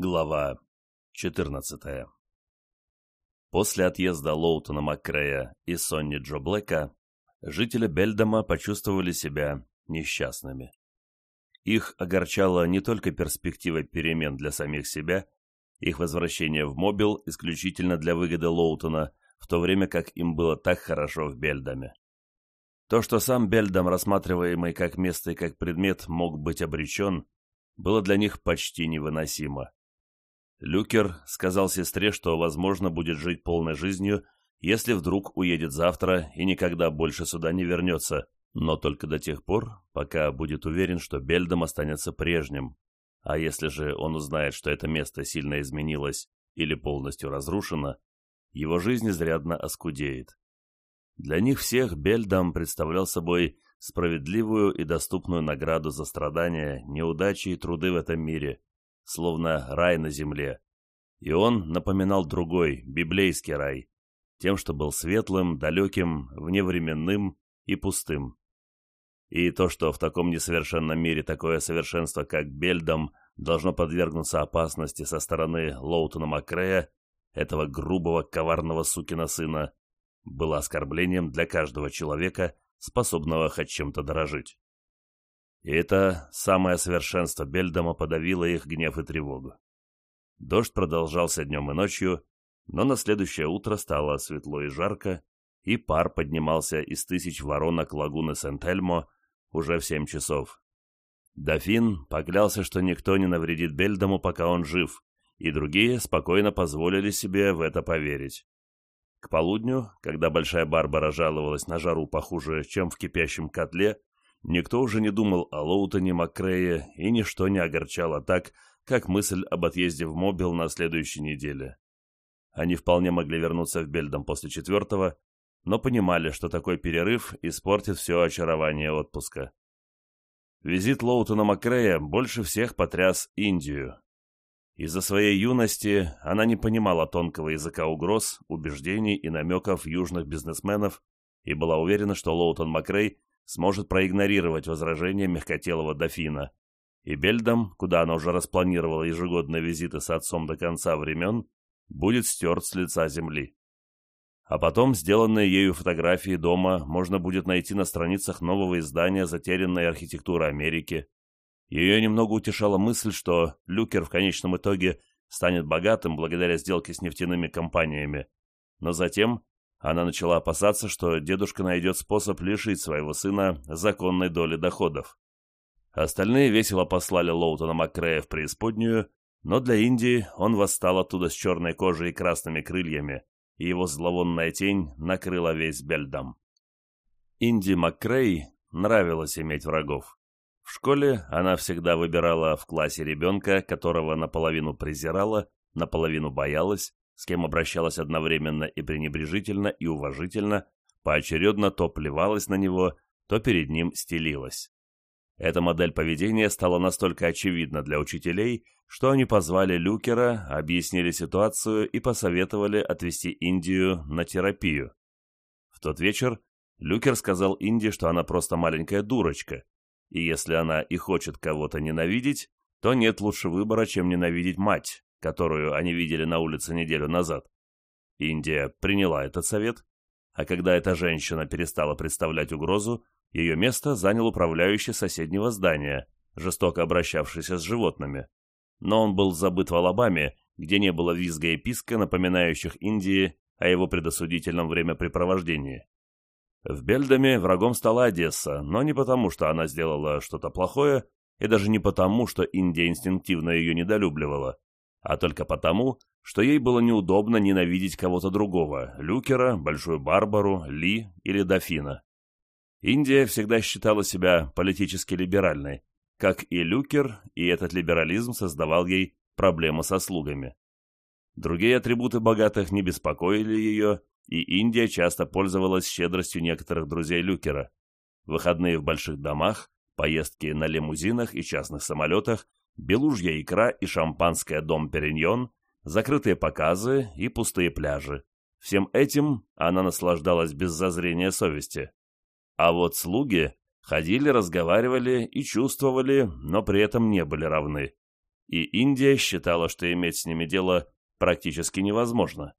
Глава 14 После отъезда Лоутона Маккрея и Сонни Джо Блэка жители Бельдома почувствовали себя несчастными. Их огорчала не только перспектива перемен для самих себя, их возвращение в Мобил исключительно для выгоды Лоутона, в то время как им было так хорошо в Бельдоме. То, что сам Бельдом, рассматриваемый как место и как предмет, мог быть обречен, было для них почти невыносимо. Люкер сказал сестре, что, возможно, будет жить полной жизнью, если вдруг уедет завтра и никогда больше сюда не вернется, но только до тех пор, пока будет уверен, что Бельдом останется прежним. А если же он узнает, что это место сильно изменилось или полностью разрушено, его жизнь изрядно оскудеет. Для них всех Бельдам представлял собой справедливую и доступную награду за страдания, неудачи и труды в этом мире, словно рай на земле. И он напоминал другой, библейский рай, тем, что был светлым, далеким, вневременным и пустым. И то, что в таком несовершенном мире такое совершенство, как Бельдом, должно подвергнуться опасности со стороны Лоутона Макрея, этого грубого, коварного сукина сына, было оскорблением для каждого человека, способного хоть чем-то дорожить. И это самое совершенство Бельдома подавило их гнев и тревогу. Дождь продолжался днем и ночью, но на следующее утро стало светло и жарко, и пар поднимался из тысяч воронок лагуны Сент-Эльмо уже в семь часов. Дофин поклялся, что никто не навредит Бельдому, пока он жив, и другие спокойно позволили себе в это поверить. К полудню, когда Большая Барбара жаловалась на жару похуже, чем в кипящем котле, Никто уже не думал о Лоутоне Маккрее, и ничто не огорчало так, как мысль об отъезде в Мобил на следующей неделе. Они вполне могли вернуться в Бельдом после четвертого, но понимали, что такой перерыв испортит все очарование отпуска. Визит Лоутона Маккрея больше всех потряс Индию. Из-за своей юности она не понимала тонкого языка угроз, убеждений и намеков южных бизнесменов и была уверена, что Лоутон Макрей сможет проигнорировать возражения мягкотелого дофина, и Бельдом, куда она уже распланировала ежегодные визиты с отцом до конца времен, будет стерт с лица земли. А потом сделанные ею фотографии дома можно будет найти на страницах нового издания «Затерянная архитектура Америки». Ее немного утешала мысль, что Люкер в конечном итоге станет богатым благодаря сделке с нефтяными компаниями, но затем она начала опасаться, что дедушка найдет способ лишить своего сына законной доли доходов. Остальные весело послали Лоутона Маккрея в преисподнюю, но для Индии он восстал оттуда с черной кожей и красными крыльями, и его зловонная тень накрыла весь Бельдам. Инди Маккрей нравилось иметь врагов. В школе она всегда выбирала в классе ребенка, которого наполовину презирала, наполовину боялась, с кем обращалась одновременно и пренебрежительно, и уважительно, поочередно то плевалась на него, то перед ним стелилась. Эта модель поведения стала настолько очевидна для учителей, что они позвали Люкера, объяснили ситуацию и посоветовали отвезти Индию на терапию. В тот вечер Люкер сказал Инди, что она просто маленькая дурочка, и если она и хочет кого-то ненавидеть, то нет лучше выбора, чем ненавидеть мать, которую они видели на улице неделю назад. Индия приняла этот совет, а когда эта женщина перестала представлять угрозу, ее место занял управляющий соседнего здания, жестоко обращавшийся с животными. Но он был забыт в Алабаме, где не было визга и писка, напоминающих Индии о его предосудительном времяпрепровождении. В Бельдаме врагом стала Одесса, но не потому, что она сделала что-то плохое, и даже не потому, что Индия инстинктивно ее недолюбливала, а только потому, что ей было неудобно ненавидеть кого-то другого – Люкера, Большую Барбару, Ли или Дофина. Индия всегда считала себя политически либеральной, как и Люкер, и этот либерализм создавал ей проблемы со слугами. Другие атрибуты богатых не беспокоили ее, и Индия часто пользовалась щедростью некоторых друзей Люкера. Выходные в больших домах, поездки на лимузинах и частных самолетах белужья икра и шампанское «Дом Периньон», закрытые показы и пустые пляжи. Всем этим она наслаждалась без зазрения совести. А вот слуги ходили, разговаривали и чувствовали, но при этом не были равны. и Индия считала, что иметь с ними дело практически невозможно.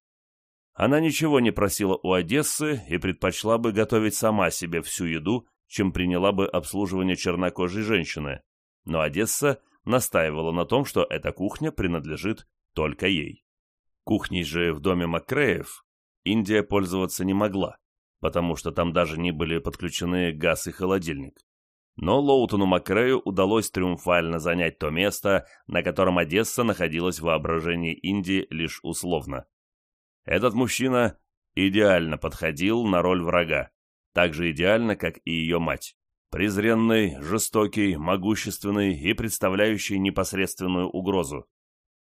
Она ничего не просила у Одессы и предпочла бы готовить сама себе всю еду, чем приняла бы обслуживание чернокожей женщины, но Одесса настаивала на том, что эта кухня принадлежит только ей. Кухней же в доме Маккреев Индия пользоваться не могла, потому что там даже не были подключены газ и холодильник. Но Лоутону Маккрею удалось триумфально занять то место, на котором Одесса находилась в воображении Индии лишь условно. Этот мужчина идеально подходил на роль врага, так же идеально, как и ее мать. Презренный, жестокий, могущественный и представляющий непосредственную угрозу.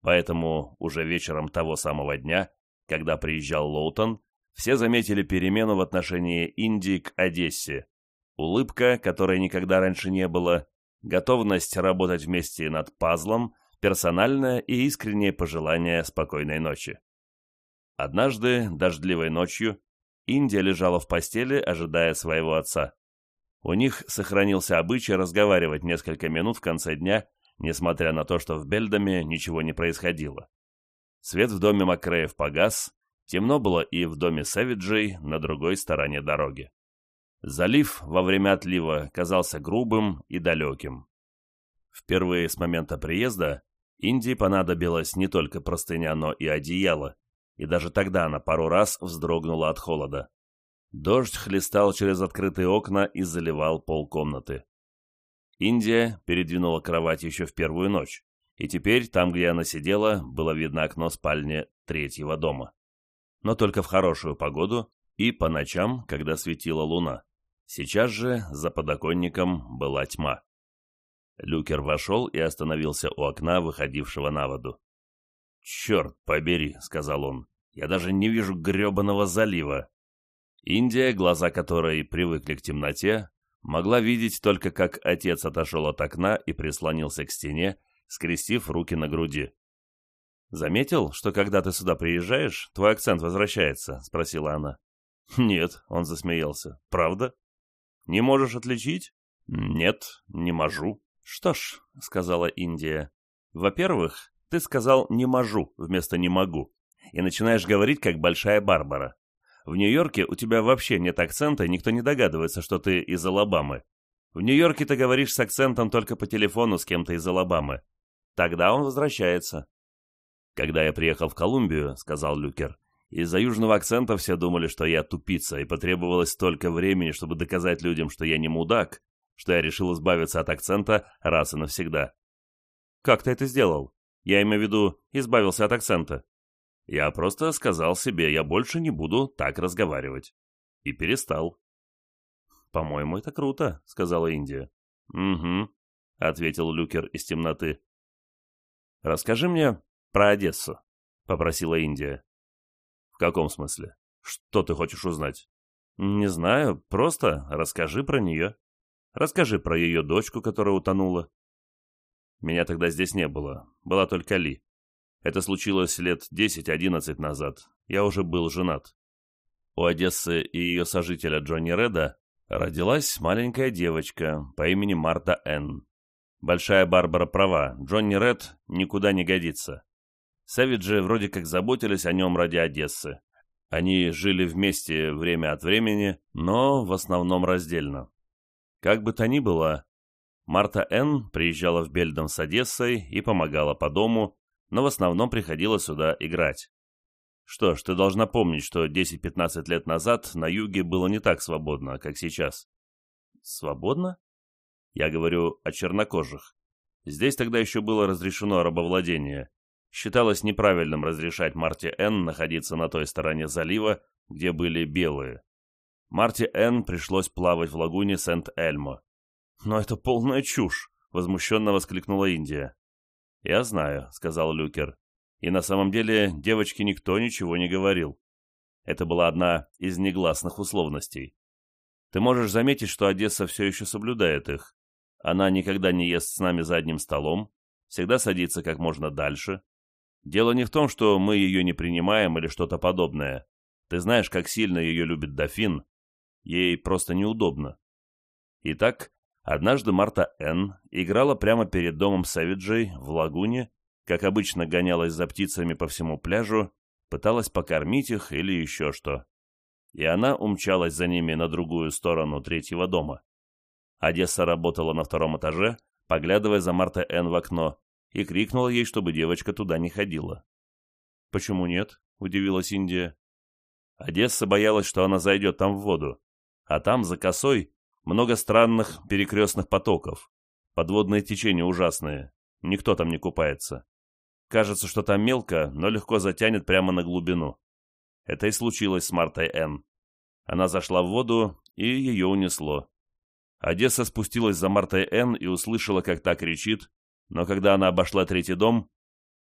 Поэтому уже вечером того самого дня, когда приезжал Лоутон, все заметили перемену в отношении Индии к Одессе. Улыбка, которой никогда раньше не было, готовность работать вместе над пазлом, персональное и искреннее пожелание спокойной ночи. Однажды, дождливой ночью, Индия лежала в постели, ожидая своего отца. У них сохранился обычай разговаривать несколько минут в конце дня, несмотря на то, что в Бельдаме ничего не происходило. Свет в доме Макреев погас, темно было и в доме Сэвиджей на другой стороне дороги. Залив во время отлива казался грубым и далеким. Впервые с момента приезда Индии понадобилось не только простыня, но и одеяло, и даже тогда она пару раз вздрогнула от холода. Дождь хлестал через открытые окна и заливал полкомнаты. Индия передвинула кровать еще в первую ночь, и теперь, там, где она сидела, было видно окно спальни третьего дома. Но только в хорошую погоду и по ночам, когда светила луна. Сейчас же за подоконником была тьма. Люкер вошел и остановился у окна, выходившего на воду. «Черт побери», — сказал он, я даже не вижу гребаного залива. Индия, глаза которой привыкли к темноте, могла видеть только, как отец отошел от окна и прислонился к стене, скрестив руки на груди. «Заметил, что когда ты сюда приезжаешь, твой акцент возвращается?» — спросила она. «Нет», — он засмеялся. «Правда? Не можешь отличить?» «Нет, не можу». «Что ж», — сказала Индия, — «во-первых, ты сказал «не можу» вместо «не могу» и начинаешь говорить, как большая Барбара. В Нью-Йорке у тебя вообще нет акцента, и никто не догадывается, что ты из Алабамы. В Нью-Йорке ты говоришь с акцентом только по телефону с кем-то из Алабамы. Тогда он возвращается. Когда я приехал в Колумбию, сказал Люкер, из-за южного акцента все думали, что я тупица, и потребовалось столько времени, чтобы доказать людям, что я не мудак, что я решил избавиться от акцента раз и навсегда. Как ты это сделал? Я имею в виду, избавился от акцента. Я просто сказал себе, я больше не буду так разговаривать. И перестал. «По-моему, это круто», — сказала Индия. «Угу», — ответил Люкер из темноты. «Расскажи мне про Одессу», — попросила Индия. «В каком смысле? Что ты хочешь узнать?» «Не знаю, просто расскажи про нее. Расскажи про ее дочку, которая утонула». Меня тогда здесь не было, была только Ли. Это случилось лет 10-11 назад. Я уже был женат. У Одессы и ее сожителя Джонни Реда родилась маленькая девочка по имени Марта Н. Большая Барбара права, Джонни Ред никуда не годится. Сэвиджи вроде как заботились о нем ради Одессы. Они жили вместе время от времени, но в основном раздельно. Как бы то ни было, Марта Н. приезжала в Бельдом с Одессой и помогала по дому, но в основном приходила сюда играть. Что ж, ты должна помнить, что 10-15 лет назад на юге было не так свободно, как сейчас. Свободно? Я говорю о чернокожих. Здесь тогда еще было разрешено рабовладение. Считалось неправильным разрешать Марте Н. находиться на той стороне залива, где были белые. Марте Н. пришлось плавать в лагуне Сент-Эльмо. «Но это полная чушь!» — возмущенно воскликнула Индия. «Я знаю», — сказал Люкер. И на самом деле девочке никто ничего не говорил. Это была одна из негласных условностей. Ты можешь заметить, что Одесса все еще соблюдает их. Она никогда не ест с нами за одним столом, всегда садится как можно дальше. Дело не в том, что мы ее не принимаем или что-то подобное. Ты знаешь, как сильно ее любит дофин. Ей просто неудобно. Итак, Однажды Марта Н. играла прямо перед домом Сэвиджей в лагуне как обычно гонялась за птицами по всему пляжу, пыталась покормить их или еще что. И она умчалась за ними на другую сторону третьего дома. Одесса работала на втором этаже, поглядывая за Марта Н в окно, и крикнула ей, чтобы девочка туда не ходила. «Почему нет?» — удивилась Индия. Одесса боялась, что она зайдет там в воду, а там, за косой, много странных перекрестных потоков. Подводные течения ужасные, никто там не купается. Кажется, что там мелко, но легко затянет прямо на глубину. Это и случилось с Мартой Н. Она зашла в воду, и ее унесло. Одесса спустилась за Мартой Н и услышала, как та кричит, но когда она обошла третий дом,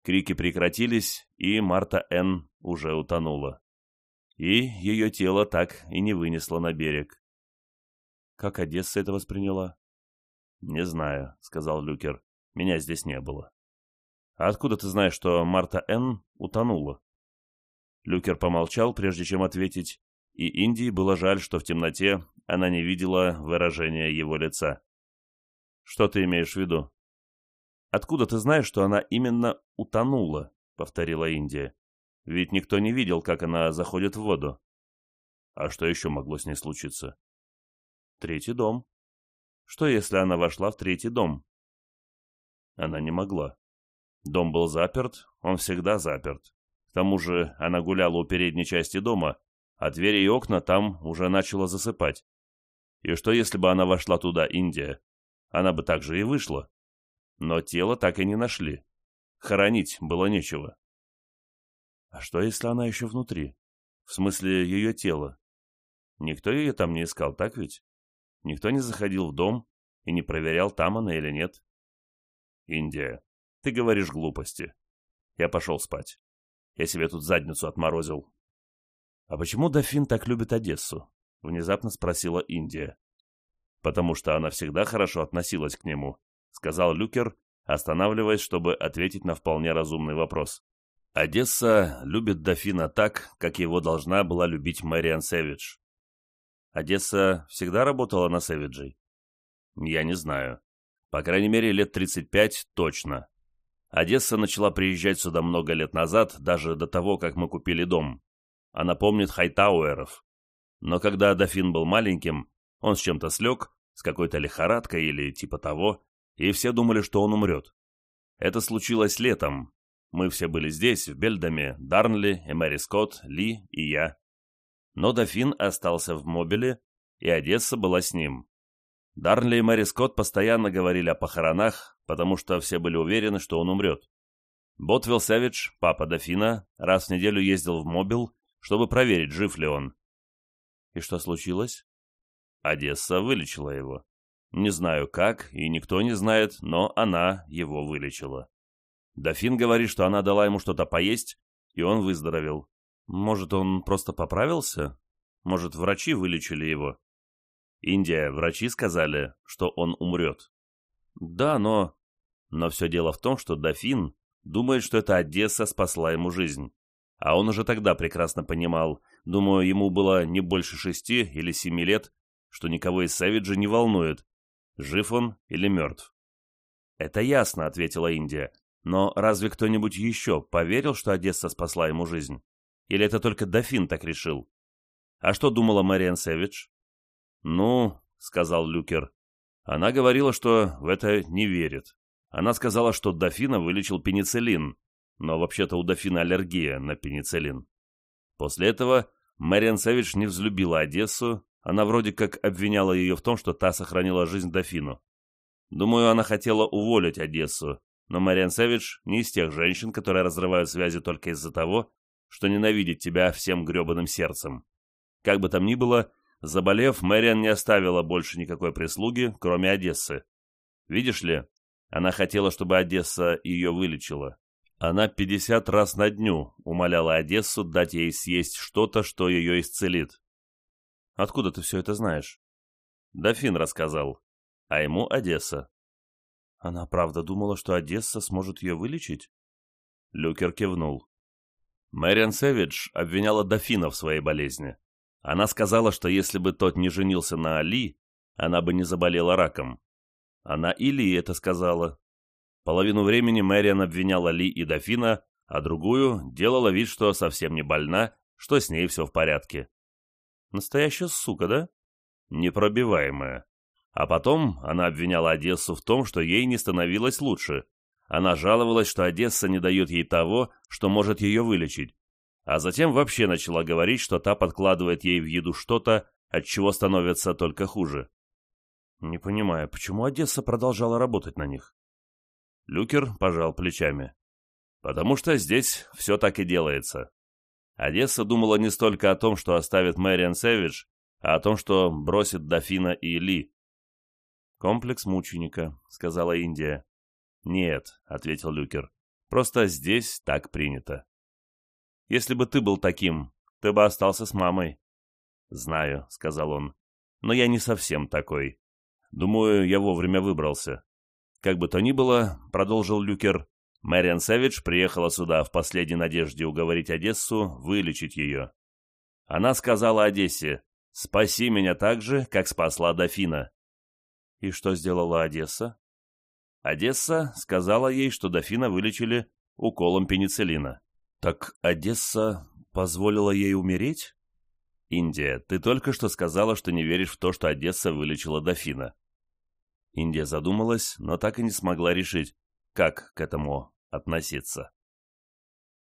крики прекратились, и Марта Н уже утонула. И ее тело так и не вынесло на берег. Как Одесса это восприняла? «Не знаю», — сказал Люкер. «Меня здесь не было». «А откуда ты знаешь, что Марта Н утонула?» Люкер помолчал, прежде чем ответить, и Индии было жаль, что в темноте она не видела выражения его лица. «Что ты имеешь в виду?» «Откуда ты знаешь, что она именно утонула?» — повторила Индия. «Ведь никто не видел, как она заходит в воду». «А что еще могло с ней случиться?» «Третий дом». «Что, если она вошла в третий дом?» Она не могла. Дом был заперт, он всегда заперт. К тому же она гуляла у передней части дома, а двери и окна там уже начало засыпать. И что, если бы она вошла туда, Индия? Она бы также и вышла. Но тело так и не нашли. Хоронить было нечего. А что, если она еще внутри? В смысле, ее тело? Никто ее там не искал, так ведь? Никто не заходил в дом и не проверял, там она или нет. Индия, ты говоришь глупости. Я пошел спать. Я себе тут задницу отморозил. А почему дофин так любит Одессу? — внезапно спросила Индия. «Потому что она всегда хорошо относилась к нему», — сказал Люкер, останавливаясь, чтобы ответить на вполне разумный вопрос. «Одесса любит дофина так, как его должна была любить Мэриан Сэвидж». «Одесса всегда работала на Сэвиджей?» «Я не знаю. По крайней мере, лет 35 точно. Одесса начала приезжать сюда много лет назад, даже до того, как мы купили дом. Она помнит Хайтауэров. Но когда дофин был маленьким, он с чем-то слег, с какой-то лихорадкой или типа того, и все думали, что он умрет. Это случилось летом. Мы все были здесь, в Бельдаме, Дарнли, и Мэри Скотт, Ли и я. Но дофин остался в мобиле, и Одесса была с ним. Дарнли и Мэри Скотт постоянно говорили о похоронах, потому что все были уверены, что он умрет. Ботвилл Савидж, папа дофина, раз в неделю ездил в мобил, чтобы проверить, жив ли он. И что случилось? Одесса вылечила его. Не знаю как, и никто не знает, но она его вылечила. Дофин говорит, что она дала ему что-то поесть, и он выздоровел. Может, он просто поправился? Может, врачи вылечили его? Индия, врачи сказали, что он умрет. Да, но... Но все дело в том, что дофин думает, что эта Одесса спасла ему жизнь. А он уже тогда прекрасно понимал, думаю, ему было не больше шести или семи лет, что никого из Савиджа не волнует, жив он или мертв. «Это ясно», — ответила Индия. «Но разве кто-нибудь еще поверил, что Одесса спасла ему жизнь? Или это только дофин так решил? А что думала Мариан Сэвидж?» «Ну», — сказал Люкер, — «она говорила, что в это не верит. Она сказала, что дофина вылечил пенициллин, но вообще-то у дофина аллергия на пенициллин. После этого Мэриан Сэвидж не взлюбила Одессу, она вроде как обвиняла ее в том, что та сохранила жизнь дофину. Думаю, она хотела уволить Одессу, но Мэриан Сэвидж не из тех женщин, которые разрывают связи только из-за того, что ненавидит тебя всем гребаным сердцем. Как бы там ни было, заболев, Мэриан не оставила больше никакой прислуги, кроме Одессы. Видишь ли, она хотела, чтобы Одесса ее вылечила. Она пятьдесят раз на дню умоляла Одессу дать ей съесть что-то, что ее исцелит. Откуда ты все это знаешь? Дофин рассказал, а ему Одесса. Она правда думала, что Одесса сможет ее вылечить? Люкер кивнул. Мэриан Сэвидж обвиняла дофина в своей болезни. Она сказала, что если бы тот не женился на Али, она бы не заболела раком. Она и Ли это сказала. Половину времени Мэриан обвиняла Ли и дофина, а другую делала вид, что совсем не больна, что с ней все в порядке. Настоящая сука, да? Непробиваемая. А потом она обвиняла Одессу в том, что ей не становилось лучше. Она жаловалась, что Одесса не дает ей того, что может ее вылечить. А затем вообще начала говорить, что та подкладывает ей в еду что-то, от чего становится только хуже. Не понимаю, почему Одесса продолжала работать на них? Люкер пожал плечами. Потому что здесь все так и делается. Одесса думала не столько о том, что оставит Мэриан Сэвидж, а о том, что бросит Дофина и Ли. «Комплекс мученика», — сказала Индия. «Нет», — ответил Люкер, — «просто здесь так принято». «Если бы ты был таким, ты бы остался с мамой». «Знаю», — сказал он, — «но я не совсем такой. Думаю, я вовремя выбрался». «Как бы то ни было», — продолжил Люкер, — «Мэриан Сэвидж приехала сюда в последней надежде уговорить Одессу вылечить ее. Она сказала Одессе, «Спаси меня так же, как спасла дофина». И что сделала Одесса? Одесса сказала ей, что дофина вылечили уколом пенициллина. Так Одесса позволила ей умереть? Индия, ты только что сказала, что не веришь в то, что Одесса вылечила дофина. Индия задумалась, но так и не смогла решить, как к этому относиться.